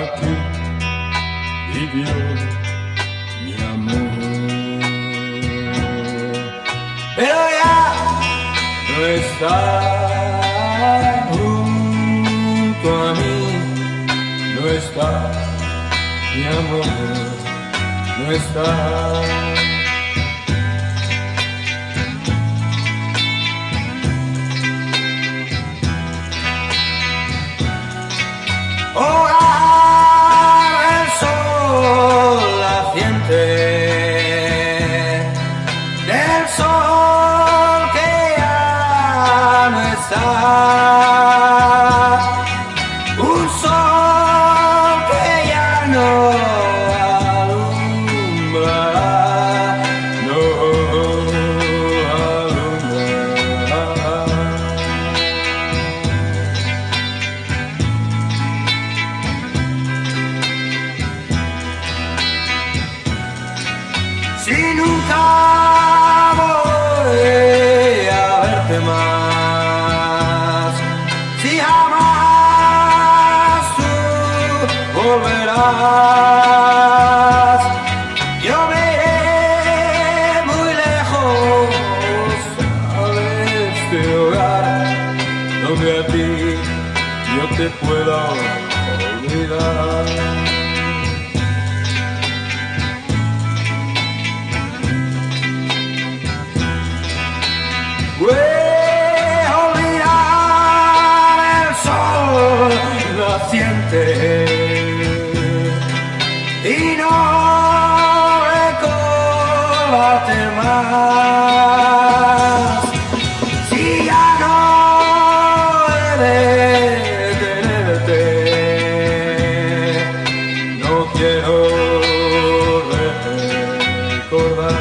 aquí vivió mi amor. Pero ya no está junto a mí, no está mi amor, no está. Está. Un sol que ya no alumbra, no alumbra. Si nunca yo me iré muy lejos de este hogar, donde a ti yo te pueda olvidar. Voy a olvidar el sol naciente recordarte más. Si ya no he de tenerte, no quiero recordar.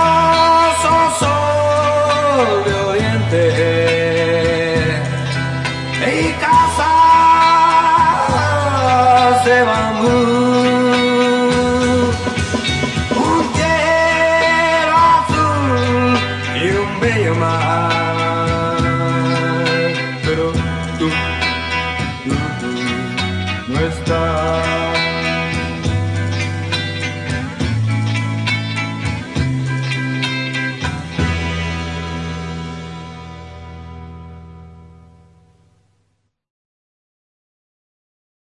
Misterioso sol de oriente Un cielo azul y un bello mar. Pero tú, tú, tú no estás.